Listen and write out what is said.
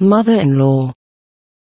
Mother-in-law